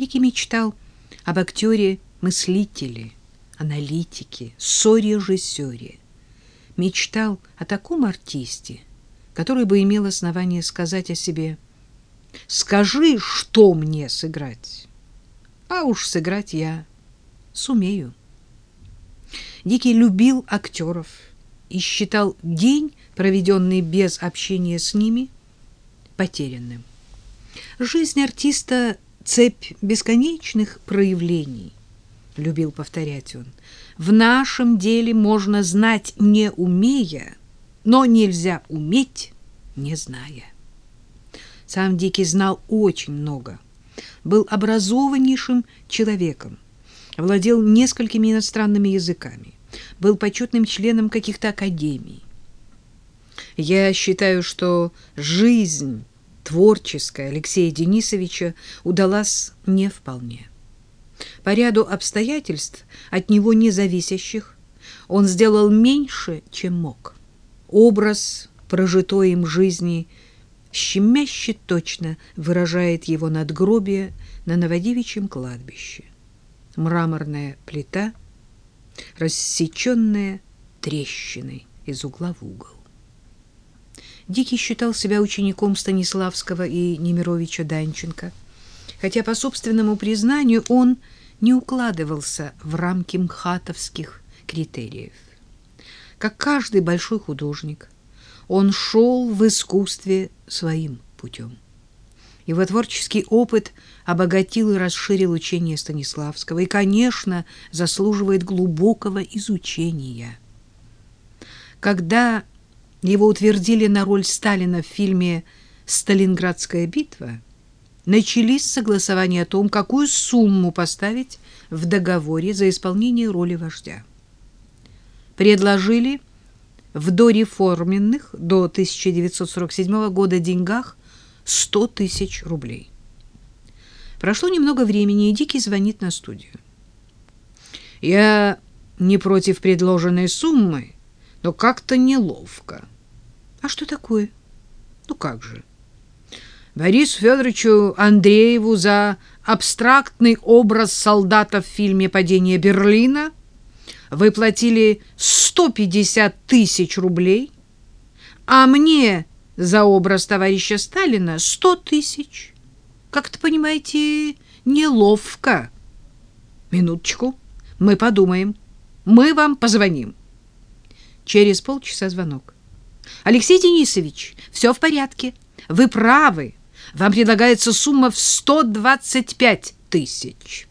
Дикий мечтал об актере-мыслителе, аналитике, сорежиссере. Мечтал о таком артисте, который бы имел основание сказать о себе «Скажи, что мне сыграть?» А уж сыграть я сумею. Дикий любил актеров и считал день, проведенный без общения с ними, потерянным. Жизнь артиста — цепь бесконечных проявлений, — любил повторять он. В нашем деле можно знать, не умея, но нельзя уметь, не зная. Сам Дикий знал очень много, был образованнейшим человеком, владел несколькими иностранными языками, был почетным членом каких-то академий. Я считаю, что жизнь творческая Алексея Денисовича удалась не вполне. По ряду обстоятельств, от него независящих, он сделал меньше, чем мог. Образ прожитой им жизни щемяще точно выражает его надгробие на Новодевичьем кладбище. Мраморная плита, рассеченная трещиной из угла в угол. Дикий считал себя учеником Станиславского и Немировича Данченко, хотя по собственному признанию он не укладывался в рамки мхатовских критериев. Как каждый большой художник, он шел в искусстве своим путем. Его творческий опыт обогатил и расширил учение Станиславского и, конечно, заслуживает глубокого изучения. Когда его утвердили на роль Сталина в фильме «Сталинградская битва», начались согласования о том, какую сумму поставить в договоре за исполнение роли вождя. Предложили в дореформенных до 1947 года деньгах 100 тысяч рублей. Прошло немного времени, и Дикий звонит на студию. «Я не против предложенной суммы, но как-то неловко. А что такое? Ну как же? Борису Федоровичу Андрееву за абстрактный образ солдата в фильме «Падение Берлина» вы платили 150 тысяч рублей, а мне за образ товарища Сталина 100 тысяч. Как-то, понимаете, неловко. Минуточку, мы подумаем. Мы вам позвоним. Через полчаса звонок. Алексей Денисович, все в порядке. Вы правы. Вам предлагается сумма в 125 тысяч.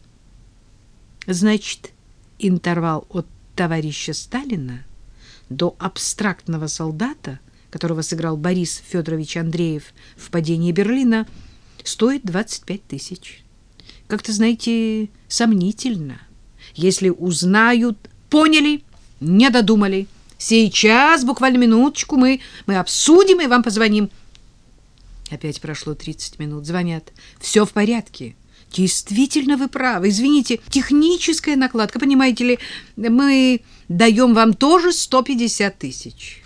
Значит, интервал от товарища Сталина до абстрактного солдата, которого сыграл Борис Федорович Андреев в падении Берлина, стоит 25 тысяч. Как-то, знаете, сомнительно. Если узнают... Поняли? Не додумали. Сейчас, буквально минуточку, мы, мы обсудим и вам позвоним. Опять прошло 30 минут. Звонят. Все в порядке. Действительно, вы правы. Извините, техническая накладка, понимаете ли, мы даем вам тоже 150 тысяч.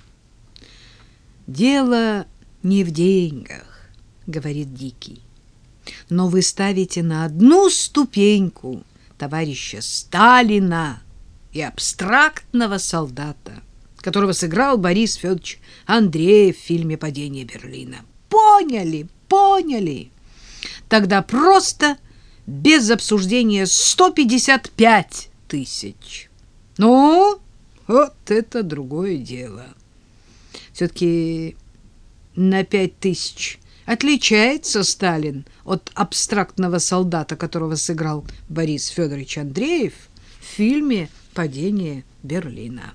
Дело не в деньгах, говорит Дикий. Но вы ставите на одну ступеньку товарища Сталина и абстрактного солдата которого сыграл Борис Федорович Андреев в фильме «Падение Берлина». Поняли, поняли. Тогда просто без обсуждения 155 тысяч. Ну, вот это другое дело. Все-таки на пять тысяч отличается Сталин от абстрактного солдата, которого сыграл Борис Федорович Андреев в фильме «Падение Берлина».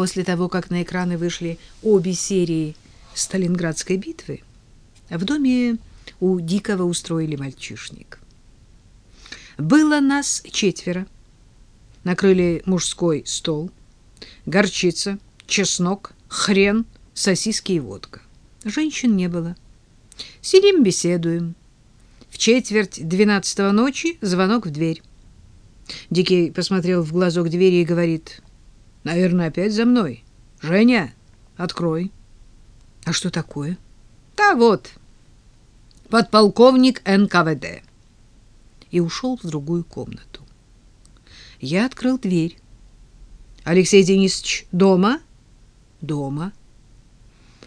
После того, как на экраны вышли обе серии Сталинградской битвы, в доме у Дикого устроили мальчишник. Было нас четверо. Накрыли мужской стол, горчица, чеснок, хрен, сосиски и водка. Женщин не было. Сидим, беседуем. В четверть двенадцатого ночи звонок в дверь. Дикий посмотрел в глазок двери и говорит: Наверное, опять за мной. Женя, открой. А что такое? Да вот. подполковник НКВД. И ушел в другую комнату. Я открыл дверь. Алексей Денисович дома? Дома.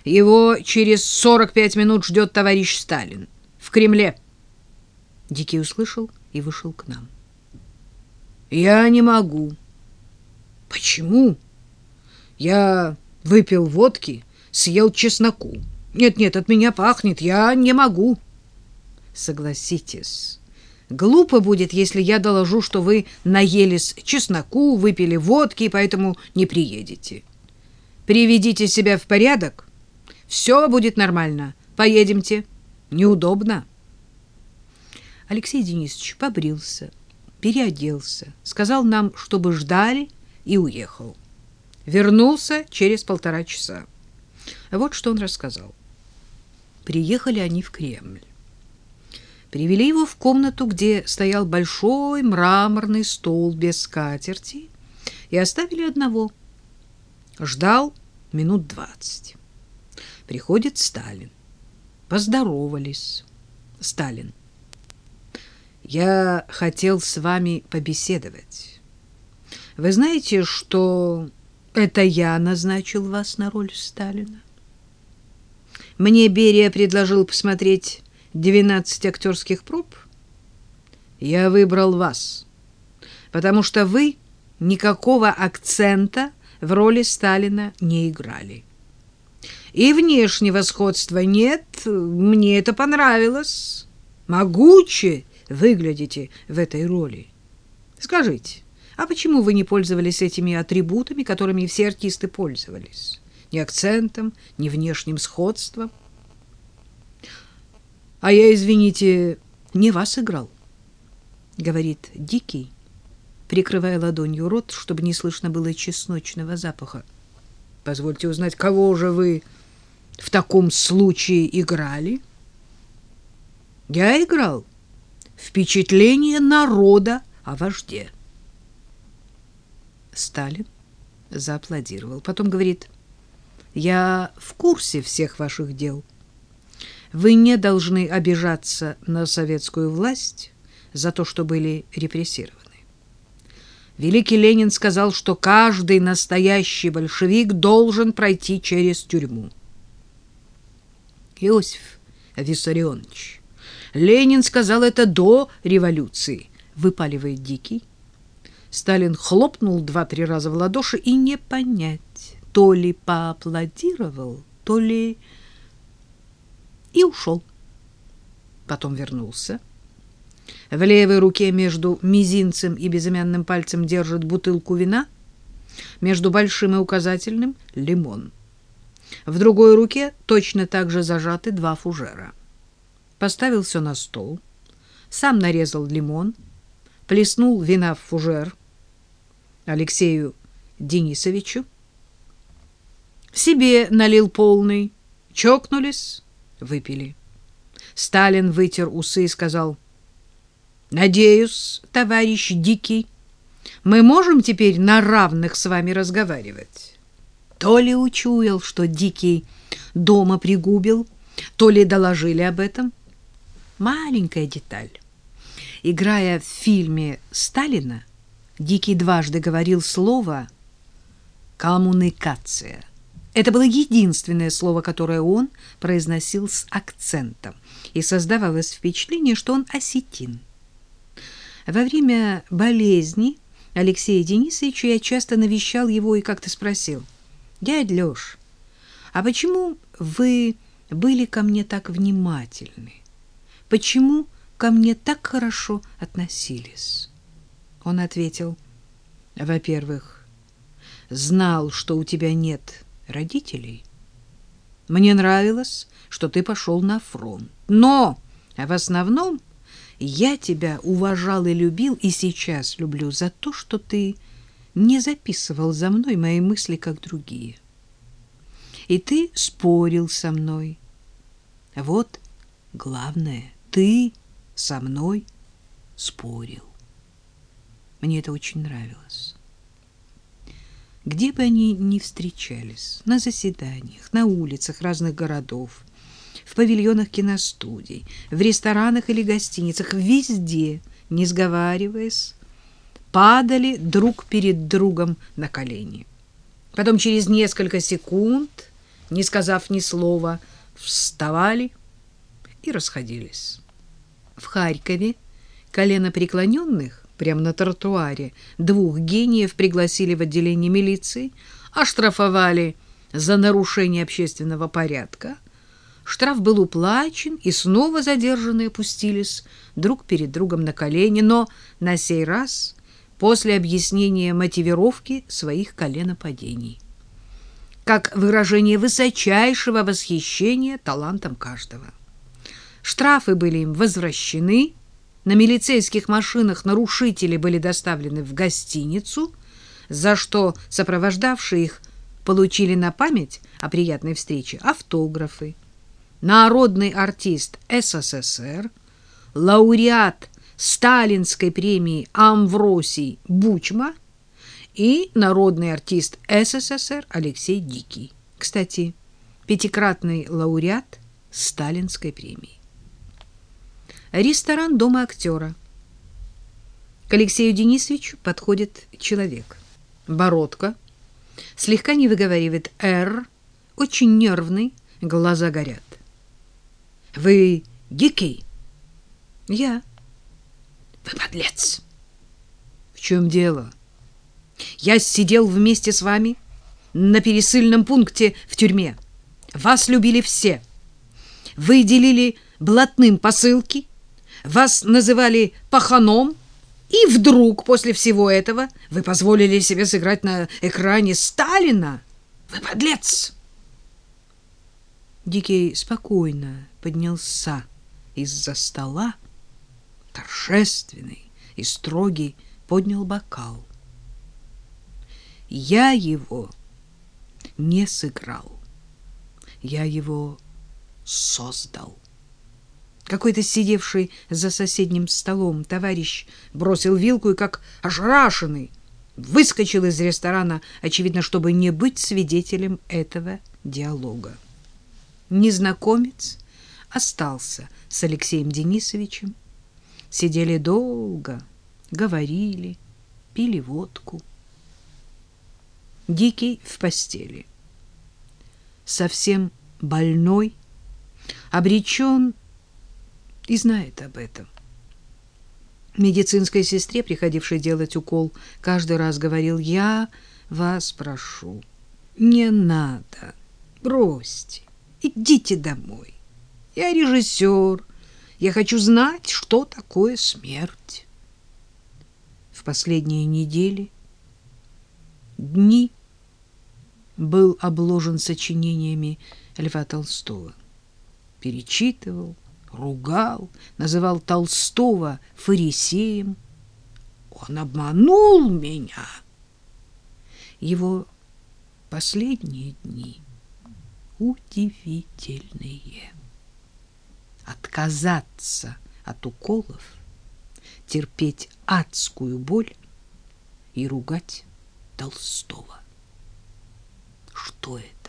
Его через 45 минут ждет товарищ Сталин в Кремле. Дикий услышал и вышел к нам. Я не могу. Почему? Я выпил водки, съел чесноку. Нет-нет, от меня пахнет, я не могу. Согласитесь, глупо будет, если я доложу, что вы наелись чесноку, выпили водки, и поэтому не приедете. Приведите себя в порядок, все будет нормально. Поедемте. Неудобно. Алексей Денисович побрился, переоделся, сказал нам, чтобы ждали, и уехал. Вернулся через полтора часа. Вот что он рассказал. Приехали они в Кремль. Привели его в комнату, где стоял большой мраморный стол без скатерти, и оставили одного. Ждал минут двадцать. Приходит Сталин. Поздоровались. Сталин. Я хотел с вами побеседовать. Вы знаете, что это я назначил вас на роль Сталина? Мне Берия предложил посмотреть 12 актерских проб. Я выбрал вас, потому что вы никакого акцента в роли Сталина не играли. И внешнего сходства нет, мне это понравилось. Могуче выглядите в этой роли. Скажите, а почему вы не пользовались этими атрибутами, которыми все артисты пользовались? Ни акцентом, ни внешним сходством. А я, извините, не вас играл, говорит Дикий, прикрывая ладонью рот, чтобы не слышно было чесночного запаха. Позвольте узнать, кого же вы в таком случае играли? Я играл впечатление народа о вожде. Сталин зааплодировал. Потом говорит, я в курсе всех ваших дел. Вы не должны обижаться на советскую власть за то, что были репрессированы. Великий Ленин сказал, что каждый настоящий большевик должен пройти через тюрьму. Иосиф Виссарионович. Ленин сказал это до революции, выпаливает Дикий. Сталин хлопнул два-три раза в ладоши и не понять, то ли поаплодировал, то ли и ушел. Потом вернулся. В левой руке между мизинцем и безымянным пальцем держит бутылку вина, между большим и указательным — лимон. В другой руке точно так же зажаты два фужера. Поставил все на стол, сам нарезал лимон, плеснул вина в фужер Алексею Денисовичу, себе налил полный, чокнулись, выпили. Сталин вытер усы и сказал, «Надеюсь, товарищ Дикий, мы можем теперь на равных с вами разговаривать?» То ли учуял, что Дикий дома пригубил, то ли доложили об этом. Маленькая деталь. Играя в фильме Сталина, Дикий дважды говорил слово «коммуникация». Это было единственное слово, которое он произносил с акцентом, и создавалось впечатление, что он осетин. Во время болезни Алексея Денисовича я часто навещал его и как-то спросил — Дядь Лёш, а почему вы были ко мне так внимательны? Почему ко мне так хорошо относились? Он ответил, во-первых, знал, что у тебя нет родителей. Мне нравилось, что ты пошел на фронт. Но в основном я тебя уважал и любил, и сейчас люблю за то, что ты не записывал за мной мои мысли, как другие. И ты спорил со мной. Вот главное, ты со мной спорил. Мне это очень нравилось. Где бы они ни встречались, на заседаниях, на улицах разных городов, в павильонах киностудий, в ресторанах или гостиницах, везде, не сговариваясь, падали друг перед другом на колени. Потом через несколько секунд, не сказав ни слова, вставали и расходились. В Харькове коленопреклоненных прямо на тротуаре двух гениев пригласили в отделение милиции, оштрафовали за нарушение общественного порядка. Штраф был уплачен, и снова задержанные опустились друг перед другом на колени, но на сей раз после объяснения мотивировки своих коленопадений. Как выражение высочайшего восхищения талантом каждого. Штрафы были им возвращены, на милицейских машинах нарушители были доставлены в гостиницу, за что сопровождавшие их получили на память о приятной встрече автографы. Народный артист СССР, лауреат сталинской премии Амвросий Бучма и народный артист СССР Алексей Дикий. Кстати, пятикратный лауреат сталинской премии. Ресторан дома актера. К Алексею Денисовичу подходит человек. Бородка, слегка не выговаривает «Р», очень нервный, глаза горят. «Вы дикий?» «Я». «Вы подлец!» «В чем дело?» «Я сидел вместе с вами на пересыльном пункте в тюрьме. Вас любили все. Вы делили блатным посылки, вас называли паханом, и вдруг после всего этого вы позволили себе сыграть на экране Сталина. Вы подлец!» Дикий спокойно поднялся из-за стола, торжественный и строгий, поднял бокал. Я его не сыграл. Я его создал. Какой-то сидевший за соседним столом товарищ бросил вилку и, как ошарашенный, выскочил из ресторана, очевидно, чтобы не быть свидетелем этого диалога. Незнакомец остался с Алексеем Денисовичем. Сидели долго, говорили, пили водку. Дикий в постели. Совсем больной, обречен и знает об этом. Медицинской сестре, приходившей делать укол, каждый раз говорил, «Я вас прошу, не надо, бросьте, идите домой. Я режиссер, я хочу знать, что такое смерть». В последние недели, дни, был обложен сочинениями Льва Толстого. Перечитывал, ругал, называл Толстого фарисеем. Он обманул меня. Его последние дни удивительные. Отказаться от уколов, терпеть адскую боль и ругать Толстого. Что это?